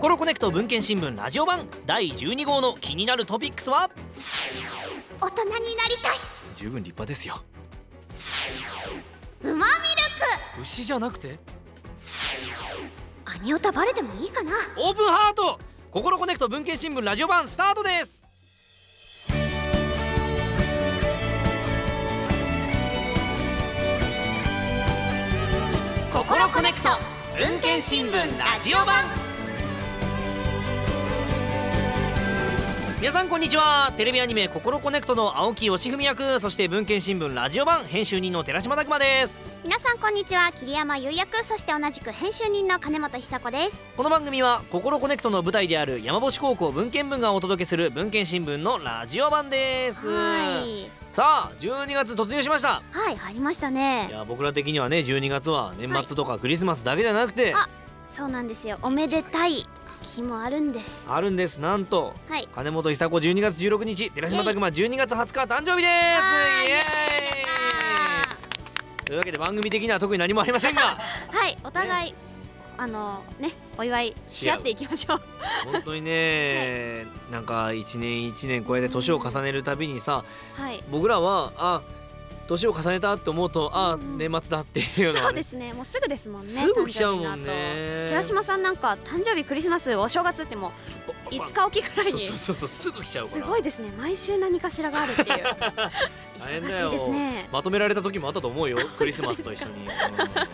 コロコネクト文献新聞ラジオ版第12号の気になるトピックスは？大人になりたい。十分立派ですよ。馬ミル牛じゃなくて？クアニオタバレてもいいかな。オープンハート。ココロコネクト文献新聞ラジオ版スタートです。ココロコネクト文献新聞ラジオ版皆さんこんにちは。テレビアニメ「ココロコネクト」の青木義文役そして文献新聞ラジオ版編集人の寺島拓磨です。皆さんこんにちは。桐山優役そして同じく編集人の金本久子です。この番組は「ココロコネクト」の舞台である山星高校文献部がお届けする文献新聞のラジオ版です。はい。さあ12月突入しました。はい入りましたいねや僕ら的にはね12月は年末とかクリスマスだけじゃなくて、あそうなんですよ。おめでたい日もあるんです。あるんです。なんとはい。金本久子12月16日寺島拓磨12月20日誕生日です。イエーイ。というわけで番組的には特に何もありませんが。はいお互いあのねお祝いし合っていきましょう。本当にね、なんか一年一年こうやって年を重ねるたびにさはい。僕らはあ年を重ねたって思うとあうん。年末だっていうのは、ね。そうですね。もうすぐですもんねすぐ来ちゃうもんね。寺島さんなんか誕生日クリスマスお正月ってもう5日おきぐらいにそうそうそうすぐ来ちゃうから。すごいですね。毎週何かしらがあるっていう。忙しいですよね。まとめられた時もあったと思うよ クリスマスと一緒に、うん。ちな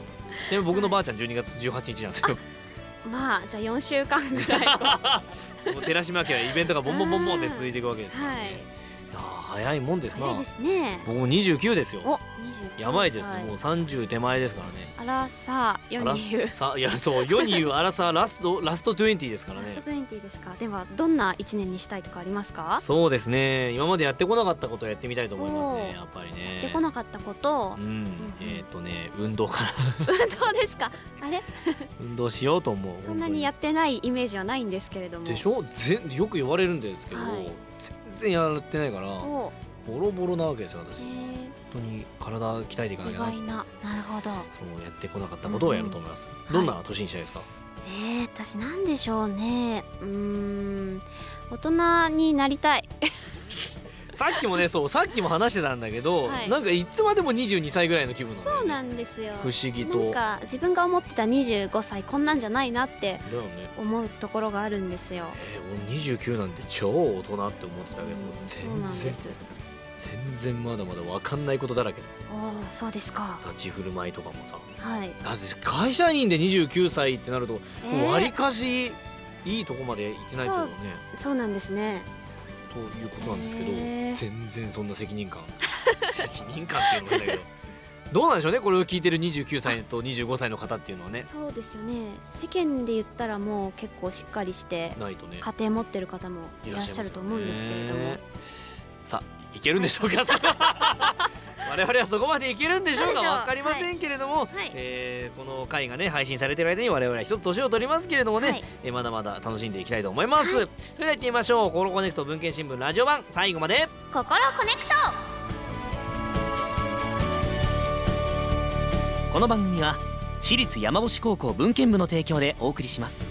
みに僕のばあちゃん12月18日なんですよ。まあじゃあ4週間ぐらいはもう寺島家はイベントがボンボンボンボンって続いていくわけですからね、はいいやー早いもんですな。早いですね。僕も29ですよ。お29やばいです。歳もう30手前ですからね。あらさ世に言う。さいやそう世に言う アラサーラストラスト20ですからね。ラスト20ですか。ではどんな一年にしたいとかありますか？そうですね。今までやってこなかったことをやってみたいと思いますおー。ねやっぱりね。やってこなかったこと。うん。えっ、とね運動かな運動ですか？あれ？運動しようと思うそんなにやってないイメージはないんですけれども。でしょ？ぜよく言われるんですけど、はい。全然やってないからお。ボロボロなわけですよ私、え本当に体鍛えていかなきゃな外な。なるほど。そうやってこなかったことをやると思います、ん。どんな年にしたいですか、えー、私なんでしょうね。うーん。大人になりたい さっきもねそうさっきも話してたんだけど、はい。なんかいつまでも22歳ぐらいの気分なんだよ、ね、そうなんですよ。不思議と。なんか自分が思ってた25歳こんなんじゃないなって思うところがあるんですよ。えー、俺29なんて超大人って思ってたけど全然全然まだまだ分かんないことだらけおーそうですか。立ち振る舞いとかもさ。はい、だって会社員で29歳ってなるとえー。わりかしいいとこまで行ってないとね。そうなんですねということなんですけど、全然そんな責任感。責任感っていうのも変だけど。どうなんでしょうねこれを聞いてる29歳と25歳の方っていうのはね。そうですよね。世間で言ったらもう結構しっかりしてないとね。家庭持ってる方もいらっしゃると思うんですけれども、ね。さあいけるんでしょうか？我々はそこまでいけるんでしょうか？わかりませんけれども、はい。えーこの回がね配信されてる間に我々は一つ年を取りますけれどもね、はい。えーまだまだ楽しんでいきたいと思います、それでは行ってみましょう「コロコネクト文献新聞ラジオ版」最後まで。心コネクト。この番組は私立山星高校文献部の提供でお送りします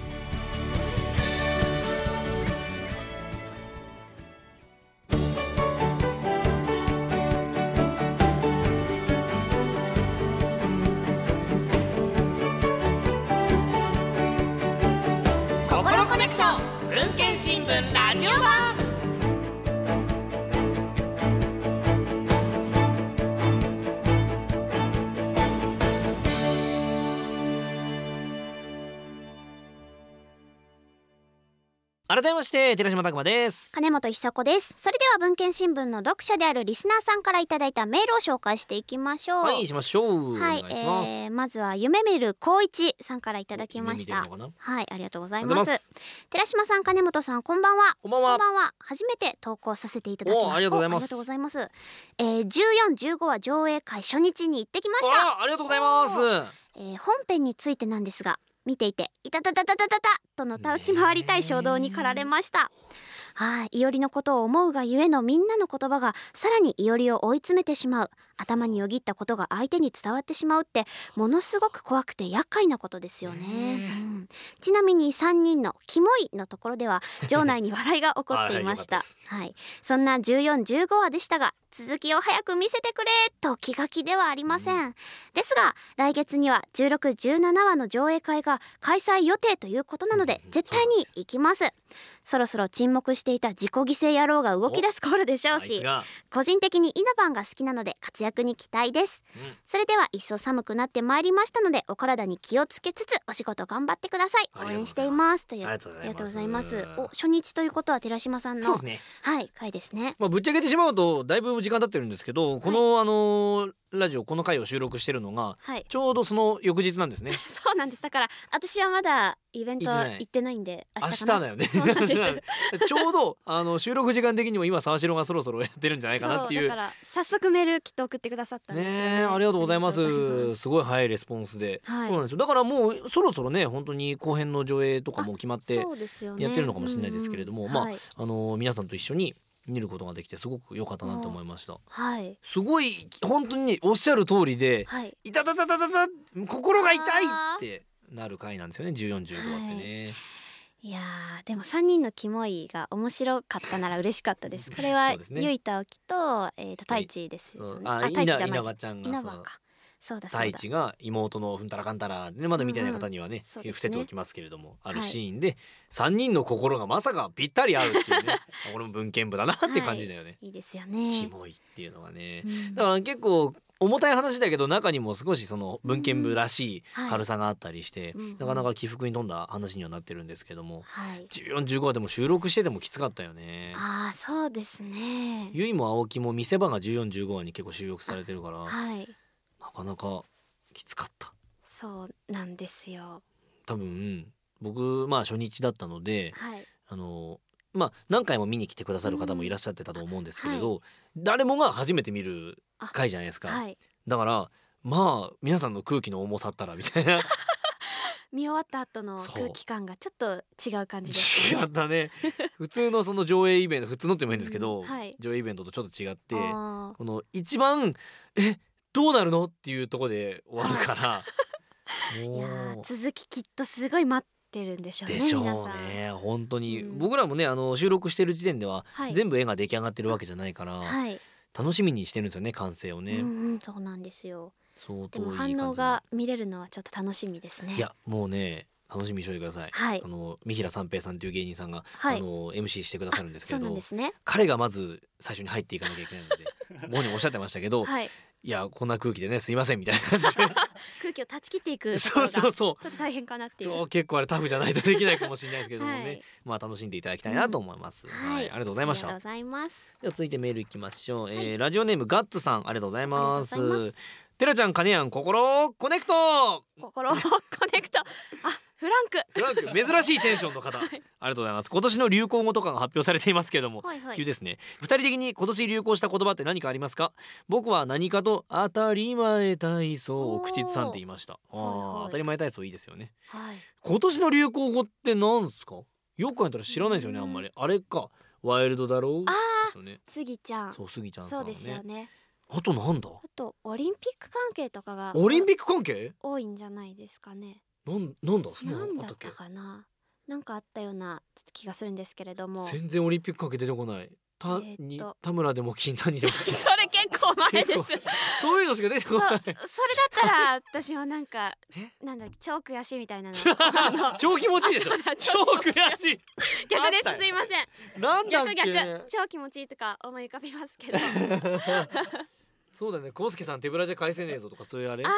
改めまして寺島拓磨です。金本久子です。それでは文献新聞の読者であるリスナーさんからいただいたメールを紹介していきましょう。はいしましょう、はいいえーまずは夢見る光一さんからいただきました。はいありがとうございます。寺島さん金本さんこんばんは。こんばんは初めて投稿させていただきますおありがとうございます。おありがとうございます。えー、14、15は上映会初日に行ってきました。あありがとうございます。えー本編についてなんですが見ていていたたたたたたたとのたうち回りたい衝動に駆られました。はいいおりのことを思うがゆえのみんなの言葉がさらにいおりを追い詰めてしまう。頭によぎったことが相手に伝わってしまうってものすごく怖くて厄介なことですよね、ねうん。ちなみに3人の「キモい」のところでは 場内に笑いが起こっていました。はい。そんな1415話でしたが続きを早く見せてくれと気が気ではありません、ですが来月には1617話の上映会が開催予定ということなのでうん絶対に行きます。そろそろ沈黙していた自己犠牲野郎が動き出す頃でしょうし個人的にイナバンが好きなので活躍に期待です。うん。それでは一層寒くなってまいりましたのでお体に気をつけつつお仕事頑張ってください。応援しています。というありがとうございます。お初日ということは寺島さんの？ね。はい回ですね。まあ、ぶっちゃけてしまうとだいぶ時間経ってるんですけどこの、あのーラジオこの回を収録してるのがはい。ちょうどその翌日なんですね。そうなんです。だから私はまだイベント行ってない。んで明明日だよね。ちょうどあの収録時間的にも今沢城がそろそろやってるんじゃないかなっていう。そうだから早速メールきっと送ってくださったね。ねえありがとうございます。す。すごい早いレスポンスで、はい。そうなんですよ。だからもうそろそろね本当に後編の上映とかも決まってやってるのかもしれないですけれどもまあうん。うんはい。あの皆さんと一緒に見ることができてすごく良かったなと思いました。はい。すごい本当にねおっしゃる通りではい「いたたたたたた心が痛い!」ってなる回なんですよね。1415話ってね、い。やーでも3人のキモいが面白かったなら嬉しかったです。これはゆいたおきと,、えー、と太一ですね、あ太一じゃない。稲葉ちゃんが稲葉かそうだそうだ。太一が妹のふんたらかんたらでまだ見てない方にはね,、そうですね。伏せておきますけれどもあるはい。シーンで3人の心がまさかぴったり合うっていうね あ俺も文献部だなって感じだよね、い。いですよキね、モいっていうのがね。うん。だから結構重たい話だけど中にも少しその文献部らしいはい。軽さがあったりして、うんうん。なかなか起伏に富んだ話にはなってるんですけどもはい。1415話でも収録しててもきつかったよね。ああそうですね。ゆいも青木も見せ場が1415話に結構収録されてるからはい。なかなかきつかった。そうなんですよ。多分僕まあ初日だったのではい。あのまあ何回も見に来てくださる方もいらっしゃってたと思うんですけれど、誰もが初めて見る回じゃないですか、はい。だからまあ皆さんの空気の重さったらみたいな。見終わった後の空気感がちょっと違う感じです違ったね。普通のその上映イベント普通のってもいいんですけど、うんはい。上映イベントとちょっと違ってあこの一番えどうなるのっていうところで終わるから、ー いや続ききっとすごい待ってるんでしょうねでしょ皆さうん。ね本当に、うん。僕らもねあの収録してる時点では、はい。全部絵が出来上がってるわけじゃないから、はい、楽しみにしてるんですよね完成をね、うんうんそうなんですよ。でも反応が見れるのはちょっと楽しみですね。いやもうね楽しみにしておいてください、はい。あの三平三平さんという芸人さんが、はい。あの MC してくださるんですけど。ね。彼がまず最初に入っていかなきゃいけないのでご本人おっしゃってましたけど、はいいやこんな空気でねすいませんみたいな感じで。空気を断ち切っていくとこそうろがちょそうそっと大変かなっていう。うそう結構あれタフじゃないとできないかもしれないですけどもね、はい。まあ楽しんでいただきたいなと思います、はい、ありがとうございました。ありがとうございます。では続いてメールいきましょう、えーラジオネームガッツさんありがとうございますありがとうございまテラちゃんカネヤン心コネクト。心をコネクト。あフランク。フランク珍しいテンションの方、ありがとうございます。今年の流行語とかが発表されていますけれども、はいはい。急ですね。二人的に今年流行した言葉って何かありますか？僕は何かと当たり前体操を口ずさんでいました。あー、はいはい。当たり前体操いいですよね。はい。今年の流行語って何ですか？よく考えたら知らないですよねあんまり。あれかワイルドだろう？あね。ースギちゃん。そうスギちゃんさそうでんねすよねあとなんだ？あとオリンピック関係とかがオリンピック関係？多いんじゃないですかね。なんなんだ？そんななんだっのあったっけ？たかななんかあったようなちょっと気がするんですけれども。全然オリンピック関係出てこないた、えーに田村でも金谷でも結構前です。そういうのしか出てこない。それだったら私はなんか え？なんだっけ超悔しいみたいなの。超気持ちいいでしょ？超悔しい。逆ですすいません。なんだっ逆け？逆超気持ちいいとか思い浮かびますけど。あ そうだね。コウスケさん手ぶらじゃ返せねえぞとかそういうあれ？あー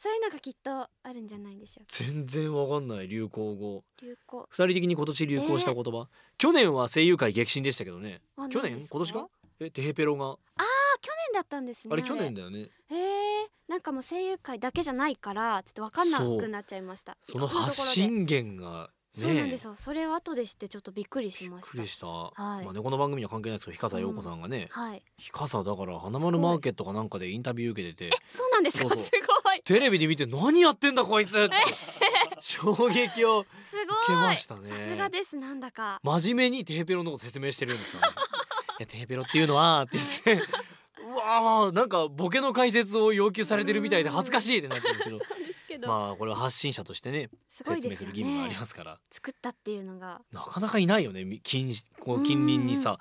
そういうのがきっとあるんじゃないでしょうか。全然わかんない流行語。流行。二人的に今年流行した言葉、去年は声優界激震でしたけどね。あ去年？今年か？えテヘペロが？あ去年だったんですねあれ去年だよね。へえなんかもう声優界だけじゃないからちょっと分かんなくなっちゃいました。その発信源がねそうなんですよ。それを後で知ってちょっとびっくりしました。びっくりした、はい。まあねこの番組には関係ないですけど日笠陽子さんがね、はい。日笠だから花丸マーケットかなんかでインタビュー受けてて。そうなんです。かそうそう。すごい。テレビで見て何やってんだこいつ 衝撃をす受ごいけましたね。さすがですなんだか。真面目にテヘペロのこと説明してるんですよね。いやテヘペロっていうのはって言って。うわーなんかボケの解説を要求されてるみたいで恥ずかしいってなってるんですけどけど、まあこれは発信者としてねすごい説明する義務がありねますから。作ったっていうのが。なかなかいないよねみ近こう近隣にさ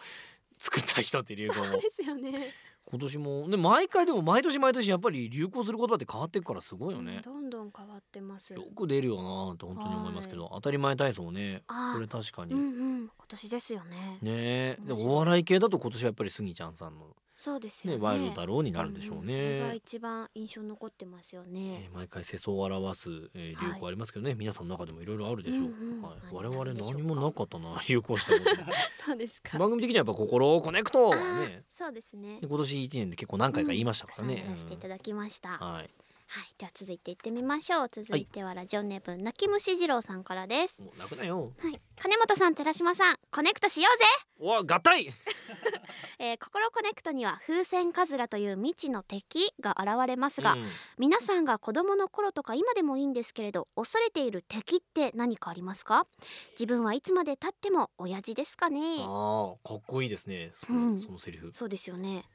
作った人って流行語そうですよね。今年もね毎回でも毎年毎年やっぱり流行する言葉って変わっていくからすごいよね。うん、どんどん変わってます。よく出るよなと本当に思いますけど、当たり前体操ねあー。これ確かに、うんうん。今年ですよね。ね。えで面白い。もお笑い系だと今年はやっぱりスギちゃんさんのそうですよね。ねワイルドだろうになるんでしょううんそれがね。一番印象に残ってますよえねー毎回世相を表す、えー流行ありますけどね、皆さんの中でもいろいろあるでしょう、うんうん。はい、何我々何もなかったな流行したこと。そうですか。番組的にはやっぱ心をコネクト。ねそうですね。で今年一年で結構何回か言いましたからね、重ねさせていただきました、うん。はいはい、では続いていってみましょう。続いてはラジオネーム、泣き虫次郎さんからです。もう泣くなよはい、金本さん、寺島さん、コネクトしようぜ。おわ合体 えー、ココロコネクトにはふうせんかずらという未知の敵が現れますが、うん皆さんが子供の頃とか今でもいいんですけれど、恐れている敵って何かありますか？自分はいつまで経っても親父ですかね？ああかっこいいですねそ,、うんそのセリフそうですよね。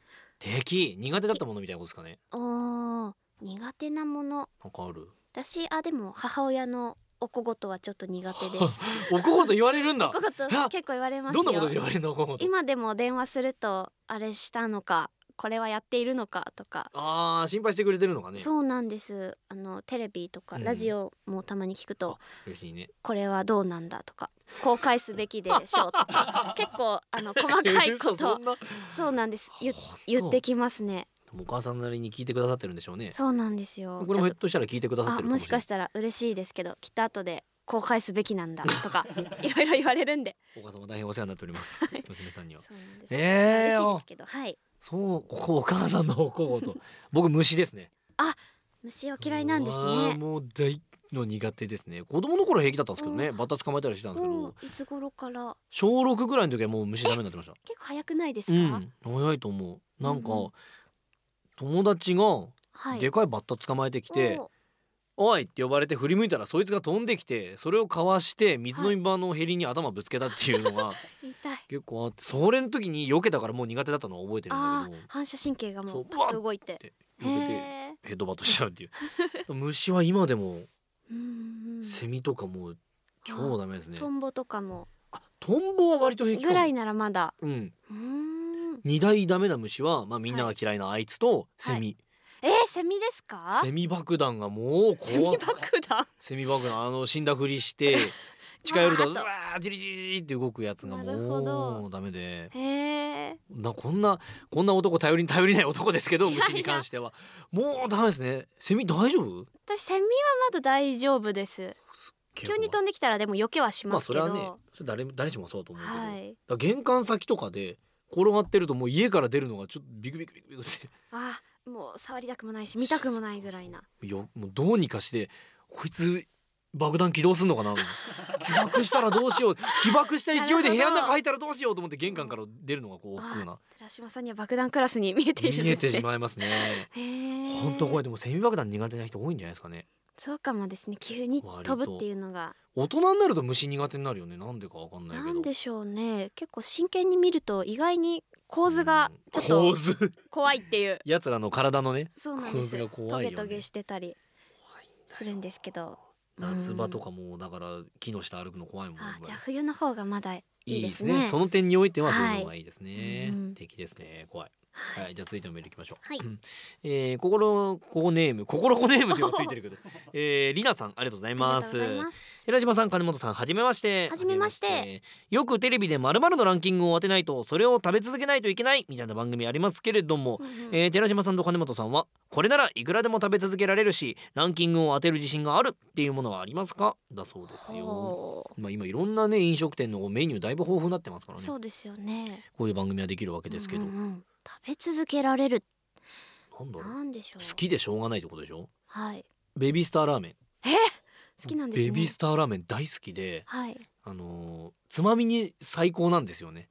敵苦手だったものみたいなことですかねおー、苦手なもの。なんかある？私あでも母親のお小言はちょっと苦手です。おこごと言われるんだ。お小言あ結構言われますよ。どんなことで言われるの？今でも電話するとあれしたのかこれはやっているのかとか、ああ心配してくれてるのかね。そうなんです。あのテレビとかうん。ラジオもたまに聞くと、嬉しいね。これはどうなんだとかこう返すべきでしょうとか結構あの細かいこと。嘘そうなんです。言ってきますねお母さんなりに聞いてくださってるんでしょうね。そうなんですよ。これもひょっっとしたら聞いてくださってるもしかしたら嬉しいですけどきっと後でこう返すべきなんだとか いろいろ言われるんで。お母様大変お世話になっております。娘さんには。そうなんです、ええー、嬉しいですけどはい。そうここお母さんのおこごと。僕虫ですね。虫を嫌いなんですね。もう大の苦手ですね。子供の頃平気だったんですけどね。うん。バッタ捕まえたりしてたんですけもど。ういつ頃から？小6ぐらいの時はもう虫ダメになってました。結構早くないですうか、ん早いと思う。なんか、うんうん友達がはい。でかいバッタ捕まえてきてお「おい!」って呼ばれて振り向いたらそいつが飛んできてそれをかわして水飲み場のヘリに頭ぶつけたっていうのが 痛い。結構あってそれの時に避けたからもう苦手だったのは覚えてるんだあけどー反射神経がもそううパッと動いて。でへ避けてえヘッドバットしちゃうっていう。虫は今でもうんうんセミとかもう超ダメですね。トンボとかも。あトンボは割と平気かも。ぐらいならまだ。うん。うーん二大ダメな虫は、まあ、みんなが嫌いなあいつとセミ、えー、セミですか？セミ爆弾がもうセミ怖爆弾？セミ爆弾あの死んだふりして 近寄るとうわージリジリって動くやつがもうダメで。なこんなこんな男頼りに頼りない男ですけど虫に関しては。もうダメですね。セミ大丈夫？私セミはまだ大丈夫です。急に飛んできたらでも避けはしまますけど、あそれはねそれ誰誰しもそうだと思うけど、はい。ら玄関先とかで転がってるともう家から出るのがちょっとビクビクビクビクって。あもう触りたくもないし見たくもないぐらいな。よもうどうにかしてこいつ爆弾起動すんのかな起爆したらどうしよう。起爆した勢いで部屋の中入ったらどうしようと思って玄関から出るのがこう億劫な。寺島さんには爆弾クラスに見えているん見えですね。てしまいますね。本当怖い。でもセミ爆弾苦手な人多いんじゃないですかねそうかもですね。急に飛ぶっていうのが。大人になると虫苦手になるよね。なんでかわかんないけど。なんでしょうね。結構真剣に見ると意外に構図がちょっと構図？怖いっていう。奴らの体のね。そうなんです。構図が怖いよね。トゲトゲしてたりするんですけど。夏場とかもだから木の下歩くの怖いもんあじゃあ冬の方がまだいいですね。その点においてははい冬の方がいいですね、うん。敵ですね。怖いはい、じゃあ続いてのメールいきましょう。はい。えー、心こネーム、心こネームっていうのがついてるけど、えー、りなさんありがとうございあます寺島さん、金本さん、はじめまして。はじめまして。よくテレビで〇〇のランキングを当てないと、それを食べ続けないといけないみたいな番組ありますけれども、うんうん。えー寺島さんと金本さんはこれならいくらでも食べ続けられるしランキングを当てる自信があるっていうものはありますか？だそうですよ。ほまあ、今いろんなね飲食店のメニューだいぶ豊富になってますからね。うそうですよね。こういう番組はできるわけですけど、うんうんうん。食べ続けられる。なんだろう。なんでしょう。好きでしょうがないってことでしょ？はい。ベビースターラーメン。え好きなんですね。ベビースターラーメン大好きではい。あのーつまみに最高なんですよね。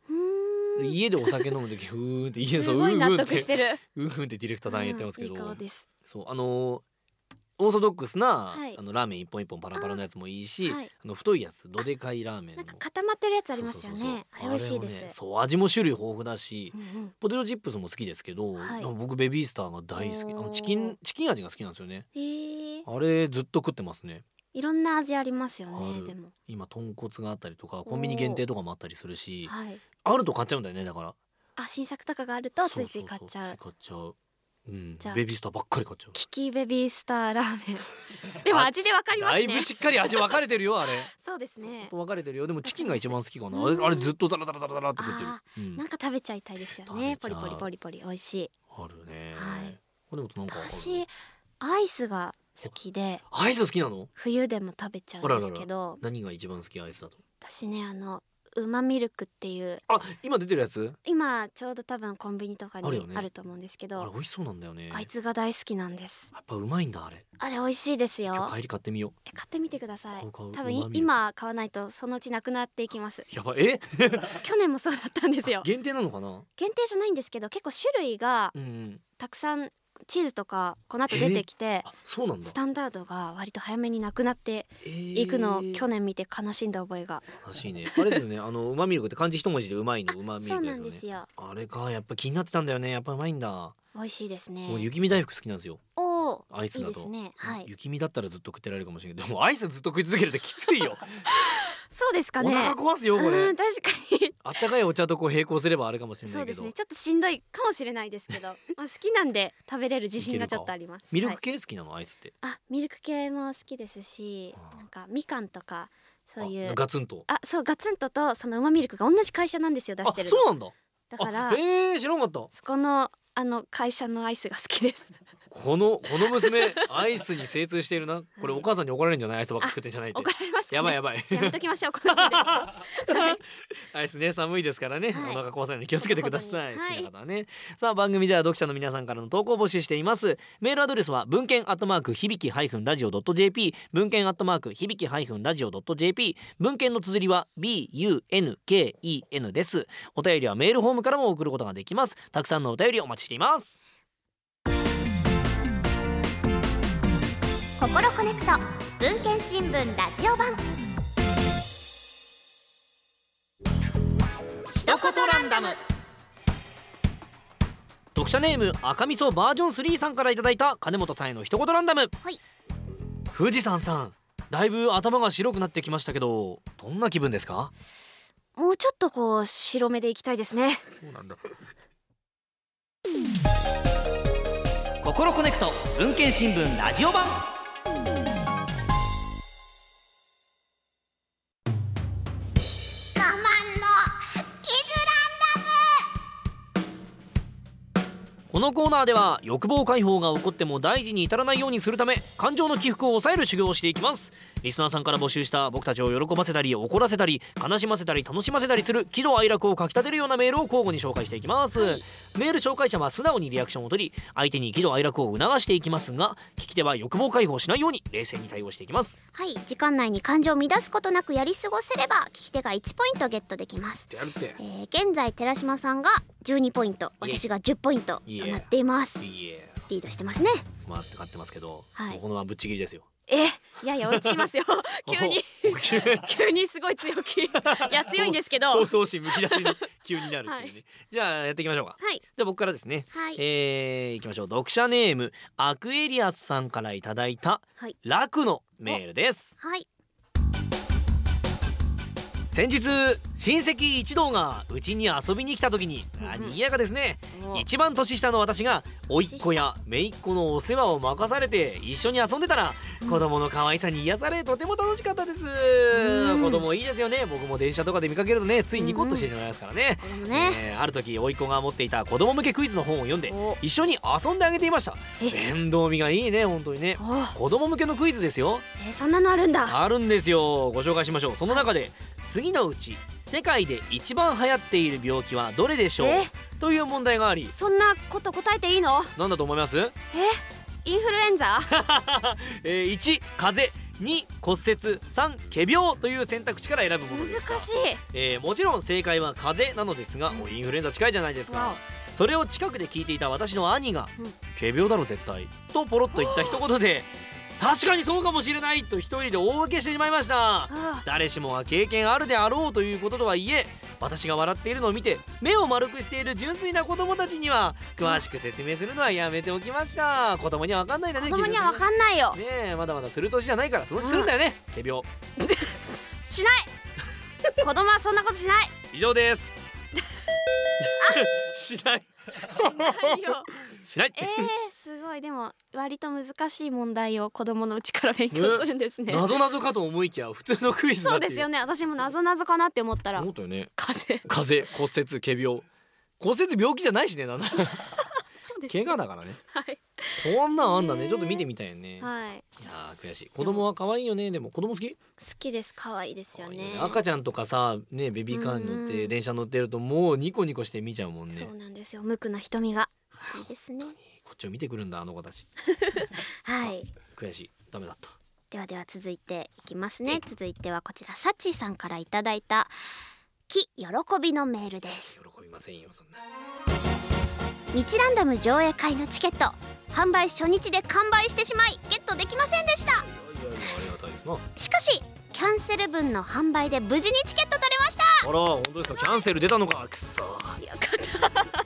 家でお酒飲む時ふーんって家すごい納得してる。うーんってディレクターさん言ってますけど、うんいいそうあのーオーソドックスな、はい。あのラーメン一本一本パラパラのやつもいいしあ、はい。の太いやつどでかいラーメンのなんか固まってるやつありますよそうそうそうねあれ美味しいです、ねそう味も種類豊富だしうんうん。ポテトチップスも好きですけど、はい。僕ベビースターが大好き。あのチキンチキン味が好きなんですよね。えー、あれずっと食ってますねいろんな味ありますよねでも。今豚骨があったりとかコンビニ限定とかもあったりするしはい。あると買っちゃうんだよねだから。あ新作とかがあるとついつい買っちゃう。買っちゃう。うんじゃあベビースターばっかり買っちゃう。キキベビースターラーメン。でも味でわかりますね。だいぶしっかり味分かれてるよあれ。そうですね。と分かれてるよ。でもチキンが一番好きかな。うん。あれあれずっとザラザラザラザラって食ってる。あうん。なんか食べちゃいたいですよね。ポリポリポリポリ美味しい。あるね。はい。でもなんか私アイスが好きで。アイス好きなの？冬でも食べちゃうんですけど。何が一番好き？アイスだと。私ねあのうまミルクっていう。あ今出てるやつ？今ちょうど多分コンビニとかにあると思うんですけあれど美味しそうなんだよね。あいつが大好きなんです。やっぱうまいんだあれ。あれ美味しいですよ。帰り買ってみよえ買ってみてください。多分今買わないとそのうちなくなっていきます。うやばい。え？去年もそうだったんですよ。限定なのかな？限定じゃないんですけど結構種類がたくさんチーズとかこの後出てきてあそうなんだ。スタンダードが割と早めになくなっていくのを去年見て悲しんだ覚えが。らしいね。あれですよね。あのうまミルクって漢字一文字でうまいのうまミルそうなんですよ。あれかやっぱ気になってたんだよね。やっぱうまいんだ、美味しいですね。もう雪見大福好きなんですよ。おおアイスだと。いいですね。はい。雪見だったらずっと食ってられるかもしれない。でもアイスずっと食い続けるってきついよそうですかね。お腹壊すよこれ。うん確かに。あったかいお茶とこう並行すればあれかもしれないけど、そうですね。ちょっとしんどいかもしれないですけど。まあ好きなんで食べれる自信がちょっとあります。ミルはい。ク系好きなのアイスって？あミルク系も好きですしなんかみかんとかそういあうガツンと。あそうガツンととそのうまミルクが同じ会社なんですよ出あしてるの。そうなんだ。だからえ知らなかった。そこのあの会社のアイスが好きですこのこの娘アイスに精通しているな。これお母さんに怒られるんじゃない？アイスばっか食ってんじゃないって。怒られますか、ね、やばいやばい。やめときましょうこの アイスね寒いですからね、はい。お腹壊さないように気をつけてください、はい。好きな方はね。さあ番組では読者の皆さんからの投稿を募集しています。メールアドレスは文献アットマーク響きハイフンラジオドット JP 文献アットマーク響きハイフンラジオドット JP 文献の綴りは BUNKEN です。お便りはメールフォームからも送ることができます。たくさんのお便りお待ちしています心コネクト文献新聞ラジオ版。一言ランダム。読者ネーム赤味噌バージョン3さんからいただいた金本さんへの一言ランダム、はい。富士山さんだいぶ頭が白くなってきましたけどどんな気分ですか？もうちょっとこう白目でいきたいですね。そうなんだ。心コネクト文献新聞ラジオ版このコーナーでは欲望解放が起こっても大事に至らないようにするため感情の起伏を抑える修行をしていきます。リスナーさんから募集した僕たちを喜ばせたり怒らせたり悲しませたり楽しませたりする喜怒哀楽をかきたてるようなメールを交互に紹介していきます、メール紹介者は素直にリアクションを取り相手に喜怒哀楽を促していきますが聞き手は欲望解放しないように冷静に対応していきます。はい時間内に感情を乱すことなくやり過ごせれば聞き手が1ポイントゲットできます。やえー、現在寺島さんが12ポイント私が10ポイントとなっています。リードしてますね。まあって勝ってますけど、はい。このままぶっちぎりですよえいやいや追いつきますよ。急に。お急にすごい強気。いや 強いんですけど。は闘争心むき出しに急になるっていうね、じゃあやっていきましょうか。い。じゃあ僕からですね。はい。えー、いきましょう。読者ネームアクエリアスさんからいただいたはい。楽のメールです。はい。先日親戚一同がうちに遊びに来た時に賑やかですね。お。一番年下の私が甥っ子や姪っ子のお世話を任されて一緒に遊んでたらうん。子供の可愛さに癒されとても楽しかったです。ん。子供いいですよね。僕も電車とかで見かけるとねついニコッとしてしまいますからね。これもね、えーある時甥っ子が持っていた子供向けクイズの本を読んでお。一緒に遊んであげていました。え。面倒見がいいね本当にね。お。子供向けのクイズですよ。えーそんなのあるんだ。あるんですよ。ご紹介しましょう。その中で次のうち世界で一番流行っている病気はどれでしょう？え？という問題があり。そんなこと答えていいの？何だと思います、え？インフルエンザ？えー、1風邪。2骨折。3仮病。という選択肢から選ぶものでした難しい。えーもちろん正解は風邪なのですが、うん。おインフルエンザ近いじゃないですか。わそれを近くで聞いていた私の兄がうん「仮病だろ絶対」とポロッと言った一言で 確かにそうかもしれないと一人で大受けしてしまいました。あ誰しもが経験あるであろうということとはいえ私が笑っているのを見て目を丸くしている純粋な子供たちには詳しく説明するのはやめておきました。子供には分かんないんだね子供には分んかんないよ。ね。えまだまだする年じゃないからそのするんだよね仮病しない。子供はそんなことしない。以上です。しない。ないよ。しない。えー、すごいでも割と難しい問題を子供のうちから勉強するんですね。謎謎かと思いきや普通のクイズそうですよね。私も謎謎かなって思ったら思ったよね風。邪風邪骨折仮病。骨折病気じゃないしねなんだ怪我だからね。はい。こんなんあんだね。ちょっと見てみたいよね、はい。いやー悔しい。子供は可愛いよね。でも。子供好き？好きです。可愛いですよね。赤ちゃんとかさねベビーカーに乗って電車乗ってるともうニコニコして見ちゃうもんね。そうなんですよ。無垢な瞳が。いいですね。こっちを見てくるんだあの子たち。はい。悔しい。ダメだった。ではでは続いていきますね。続いてはこちらサッチーさんからいただいた喜喜びのメールです。喜びませんよそんな。日ランダム上映会のチケット販売初日で完売してしまいゲットできませんでした。しかしキャンセル分の販売で無事にチケット取れました。あら本当ですか。キャンセル出たのか。くそよかった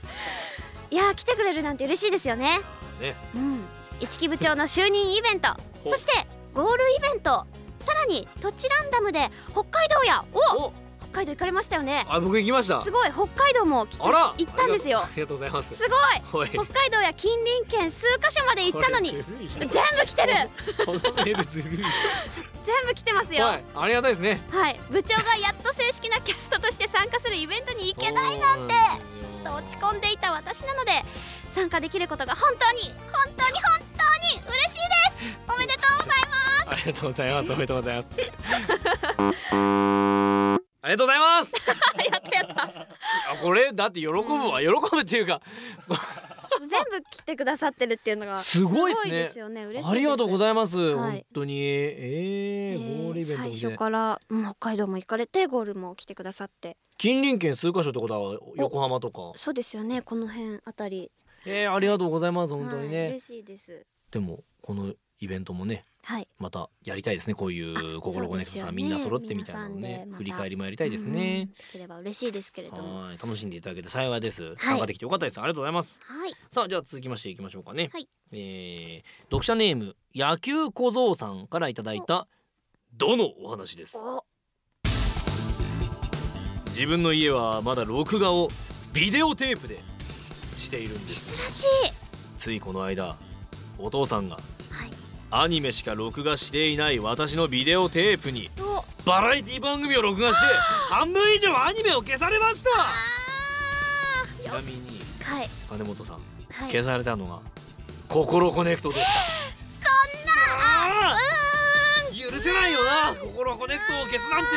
いやー来てくれるなんて嬉しいですよね。ね。うん。一木部長の就任イベント。お。そしてゴールイベント。さらに土地ランダムで北海道や。おお北海道行かれましたよね。あ僕行きました。すごい。北海道も来てあら！行ったんですよ。ありがとうございます。すごい！北海道や近隣県数カ所まで行ったのに全部来てる。全部来てますよ。はいありがたいですね。はい。部長がやっと正式なキャストとして参加するイベントに行けないなんてと落ち込んでいた私なので参加できることが本当に本当に本当に嬉しいです。おめでとうございます。ありがとうございます。おめでとうございます。ありがとうございます。やったやった。あこれだって喜ぶわ。喜ぶっていうか全部来てくださってるっていうのがすごいですよね。嬉しいありがとうございます、はい。本当に。えー、えーゴールイベント最で初から、うん北海道も行かれてゴールも来てくださって。近隣県数カ所ってことは横浜とか。そうですよね。この辺あたり。えー、ありがとうございます。本当にね、はい、嬉しいです。でもこのイベントもねはい。またやりたいですね。こういうあ心コネクトさん、ね。みんな揃ってみたいなのね。振り返りもやりたいですうん。ねできれば嬉しいですけれども。はい。楽しんでいただけて幸いです、参加できてよかったです。ありがとうございます。はい。さあじゃあ続きましていきましょうかね、はい。えー読者ネーム野球小僧さんからいただいたどのお話です？お。自分の家はまだ録画をビデオテープでしているんです。珍しい。ついこの間お父さんがはいアニメしか録画していない私のビデオテープにお。バラエティ番組を録画して半分以上アニメを消されました。あちなみにーはい。金本さんはい。消されたのがココロコネクトでした。そんな。許せないよな。ココロコネクトを消すなんて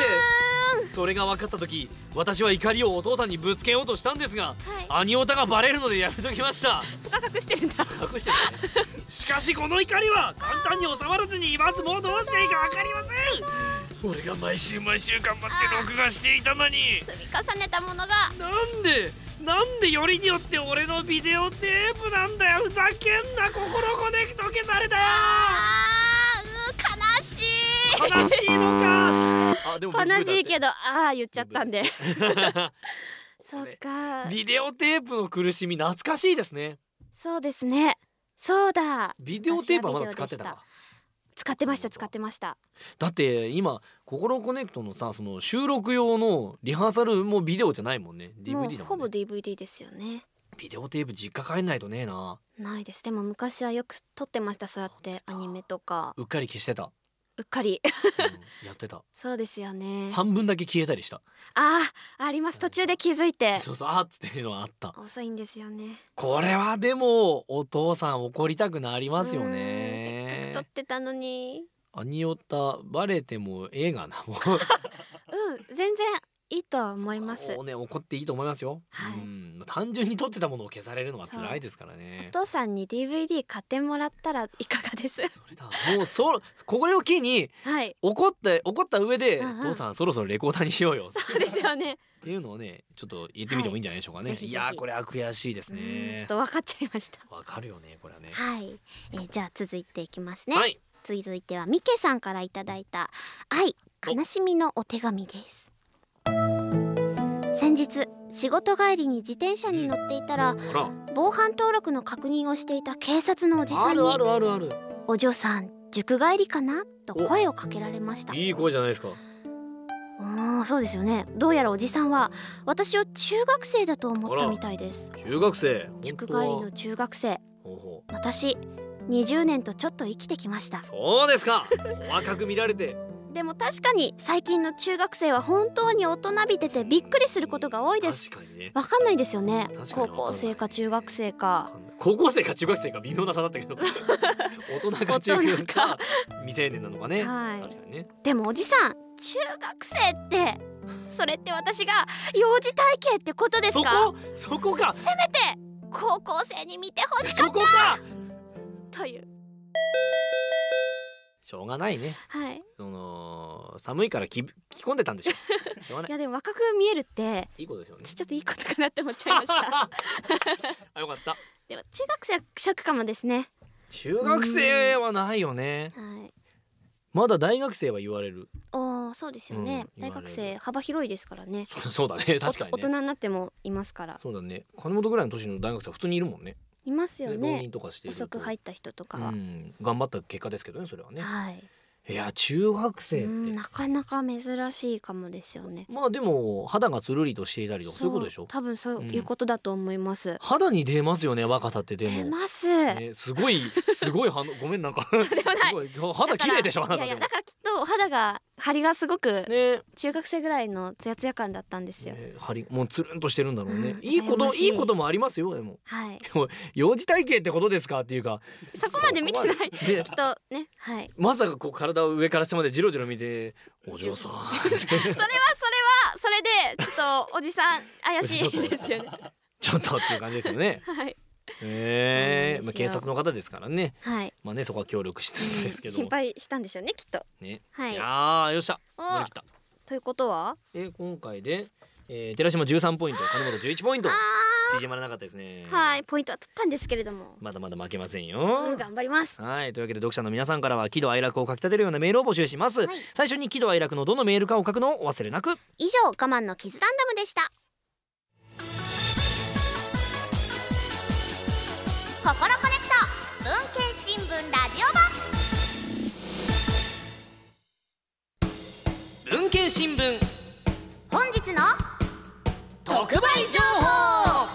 それが分かった時私は怒りをお父さんにぶつけようとしたんですがはい。アニオタがバレるのでやめときました。そこは隠してるんだ。隠してるね。しかしこの怒りは簡単に収まらずにいますもうどうしていいか分かりません。俺が毎週毎週頑張って録画していたのに。積み重ねたものが。なんでなんでよりによって俺のビデオテープなんだよ。ふざけんな。ココロコネクト消された。よあー悲しい。悲しいのかあでも僕悲しいけどどああ言っちゃったんで。そっか。ビデオテープの苦しみ懐かしいですね。そうですね。そうだ。ビデオテープはまだ使ってた使ってました。使ってましただって今ココロコネクトのさその収録用のリハーサルもビデオじゃないもんね。DVD だもんね。もうほぼ DVD ですよね。ビデオテープ実家帰んないとねえな。ないです。でも昔はよく撮ってましたそうやってアニメとか。うっかり消してた、うっかり。うんやってた。そうですよね。半分だけ消えたりした。あーあります。途中で気づいて。そうそうあーっつっていうのはあった。遅いんですよね。これはでもお父さん怒りたくなりますようんせっかねく撮ってたのに。アニオタバレても映画なもう。うん全然いいとは思います。もうね怒っていいと思いますよ、はい。うん。単純に撮ってたものを消されるのが辛いですからね。お父さんに DVD 買ってもらったらいかがです？それだ。もうそこれを機にはい。怒って怒った上で、うんうん。父さんそろそろレコーダーにしようよ。そうですよね。っていうのをねちょっと言ってみてもいいんじゃないでしょうかね、はい。ぜひぜひ。いやーこれは悔しいですうんちょねっと分かっちゃいました。わかるよねこれはね。はい、えーじゃあ続いていきますね、はい。続いてはミケさんからいただいた愛悲しみのお手紙です先日仕事帰りに自転車に乗っていたらあら。防犯登録の確認をしていた警察のおじさんにあるあるあるある「お嬢さん塾帰りかな?」と声をかけられました。いい声じゃないですか。あーそうですよね。どうやらおじさんは私を中学生だと思ったみたいです。中学生。塾帰りの中学生。私20年とちょっと生きてきました。うそうですか。お若く見られてでも確かに最近の中学生は本当に大人びててびっくりすることが多いです。確かにね。わかんないですよね。高校生か中学生か。高校生か中学生か微妙な差だったけど。大人か中学生か未成年なのかね。はい。確かにね。でもおじさん中学生ってそれって私が幼児体型ってことですそかこ？そこか。せめて高校生に見てほしかっそこか。たというしょうがないね。はい。その寒いから着着込んでたんでしょ。しょうがない。いやでも若く見えるっていいことですよね。ちょっといいことかなって思っちゃいました。あよかった。でも中学生はショックかもですね。中学生はないよね。はい。まだ大学生は言われる。おーそうですよね、うん大学生幅広いですからね。そ そうだね確かお大人になってもいますから。そうだね。金本ぐらいの年の大学生は普通にいるもんねいますよね。人とかしてると。遅く入った人とかは、うん。頑張った結果ですけどねそれはね。はいいや中学生って。うんなかなか珍しいかもですよね。まあでも肌がつるりとしていたりとかそういうことでしょ？多分そういうことだと思います、肌に出ますよね若さってでも。出ます、ね、すごいすごい反応 ごめんなんか すごい肌綺麗でしょあなたでもいやいやだからきっとお肌が張りがすごくね。中学生ぐらいのツヤツヤ感だったんですよ、ね張りもうつるんとしてるんだろうね、うんいいことい。いいこともありますよでも。はい。幼児体型ってことですか？っていうか。そこまで見てない。きっとねはい。まさかこう体を上から下までジロジロ見て お嬢さん。それはそれはそれでちょっとおじさん怪しいですよね。ちょっとっていう感じですよね。はい。ええまあ、警察の方ですからね。はい、まあねそこは協力しつつですけど。心配したんでしょうねきっと。ね。はい。いやーよっしゃ。お乗り切った。ということは？で今回で、えー、寺島13ポイント金本11ポイント。あ縮まらなかったですね。ーはいポイントは取ったんですけれども、まだまだ負けませんうんよ頑張ります。はいというわけで読者の皆さんからは喜怒哀楽を書き立てるようなメールを募集します、はい。最初に喜怒哀楽のどのメールかを書くのをお忘れなく。以上我慢のキズランダムでした。ココロコネクト文研新聞ラジオ版。文研新聞。本日の特売情報。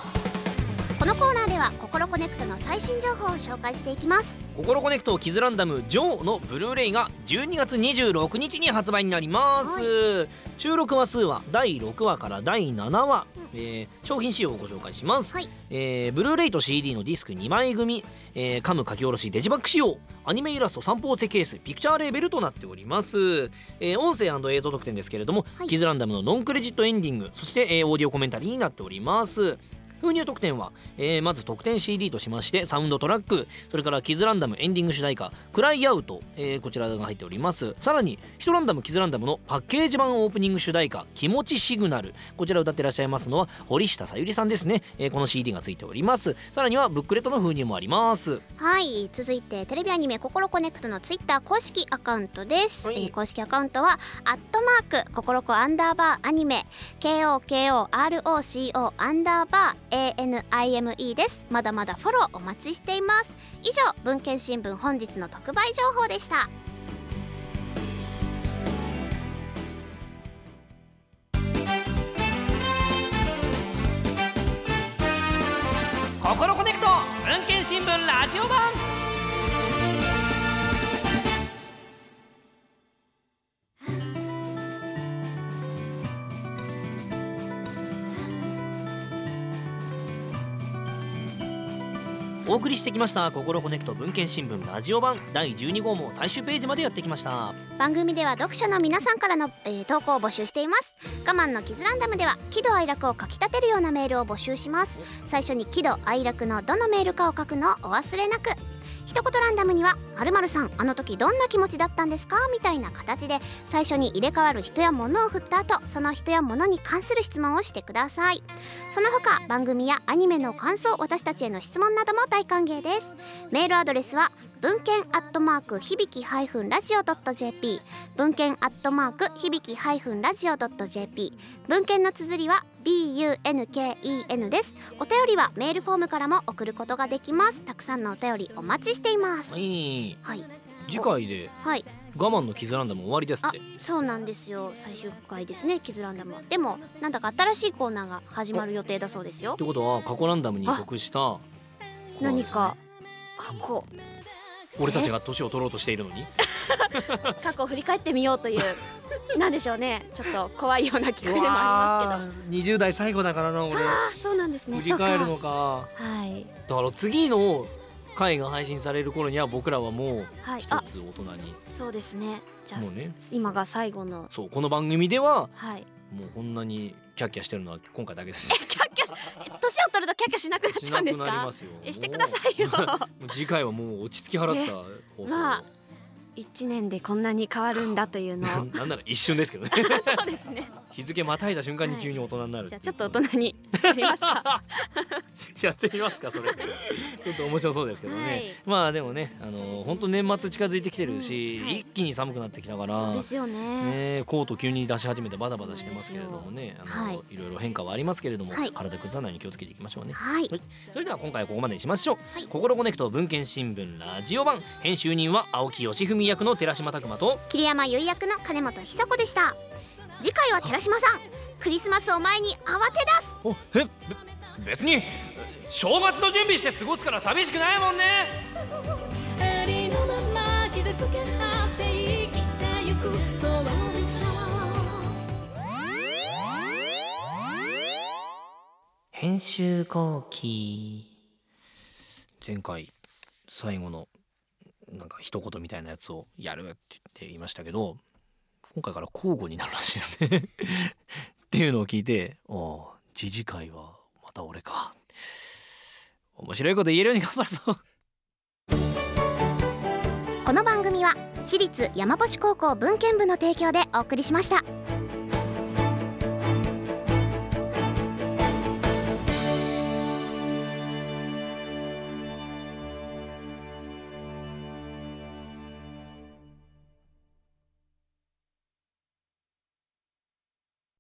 このコーナーではココロコネクトの最新情報を紹介していきます。ココロコネクトキズランダム上のブルーレイが12月26日に発売になります、収録話数は第6話から第7話、うんえー商品仕様をご紹介します、はい。えーブルーレイと CD のディスク2枚組、えーカム書き下ろしデジバック仕様。アニメイラスト三方セケースピクチャーレーベルとなっております、えー音声映像特典ですけれども、はい。キズランダムのノンクレジットエンディングそして、えーオーディオコメンタリーになっております封入特典は、えーまず特典 CD としましてサウンドトラックそれからキズランダムエンディング主題歌「クライアウト」えーこちらが入っております。さらにヒトランダムキズランダムのパッケージ版オープニング主題歌「気持ちシグナル」こちら歌ってらっしゃいますのは堀下さゆりさんですね、えーこの CD がついております。さらにはブックレットの封入もあります。はい続いてテレビアニメ「心コネクト」のツイッター公式アカウントです、はい。えー公式アカウントは「アットマーク心コアンダーバーアニメ」KOKOROCO アンダーバー ANIME です。まだまだフォローお待ちしています。以上文献新聞本日の特売情報でした。ココロコネクト文研新聞ラジオ版。お送りしてきましたココロコネクト文研新聞ラジオ版第12号も最終ページまでやってきました。番組では読者の皆さんからの、えー投稿を募集しています。我慢のキズランダムでは喜怒哀楽をかき立てるようなメールを募集します。最初に喜怒哀楽のどのメールかを書くのをお忘れなく。一言ランダムには「まるさんあの時どんな気持ちだったんですか?」みたいな形で最初に入れ替わる人や物を振った後その人や物に関する質問をしてくださいその他番組やアニメの感想私たちへの質問なども大歓迎ですメールアドレスは文文献アットマーク響きハイフンラジオドット JP 文献アットマーク響きハイフンラジオドット JP 文献の綴りは BUNKEN です。お便りはメールフォームからも送ることができます。たくさんのお便りお待ちしています。はい。はい。次回ではい。我慢のキズランダム終わりですっあてそうなんですよ。最終回ですね。キズランダムはでもなんだか新しいコーナーが始まる予定だそうですよ。ってことは過去ランダムに属した。何か過去俺たちが年を取ろうとしているのに？過去を振り返ってみようという なんでしょうね。ちょっと怖いような企画でもありますけど。けど20代最後だからな俺。ああそうなんですね。振り返るのか。か。はい。だから次の回が配信される頃には僕らはもう一つ大人に。そうですね。じゃあもうね。今が最後の。そうこの番組でははい。もうこんなにキャッキャしてるのは今回だけです。キャッキャ年を取るとキャッキャしなくなっちゃうんですか？なりますよ。えしてくださいよ。次回はもう落ち着き払ったまあ一年でこんなに変わるんだというのを。なんなら一瞬ですけどね。そうですね。日付またいだ瞬間に急に大人になるじゃあちょっと大人になりますか。やってみますかそれ。ちょっと面白そうですけどね、はい。まあでもねあの本当年末近づいてきてるし、うんはい。一気に寒くなってきたからそうですよね。ね、コート急に出し始めてバタバタしてますけれどもねあの、はい。い、ろいろ変化はありますけれども、はい。体崩さないように気をつけていきましょうね。はい。それでは今回はここまでにしましょう、はい。心コネクト文献新聞ラジオ版。編集人は青木義文役の寺島拓磨と桐山結衣役の金本久子でした。次回は寺島さんクリスマスを前に慌て出す。おえべ別に正月の準備して過ごすから寂しくないもんね。ありのまま傷つけ合って生きてゆくそうでしょ編集後期。前回最後のなんか一言みたいなやつをやるって言っていましたけど今回から交互になるらしいですねっていうのを聞いて「おう次次回はまた俺か」面白いこと言えるように頑張るぞ。この番組は私立山星高校文献部の提供でお送りしました。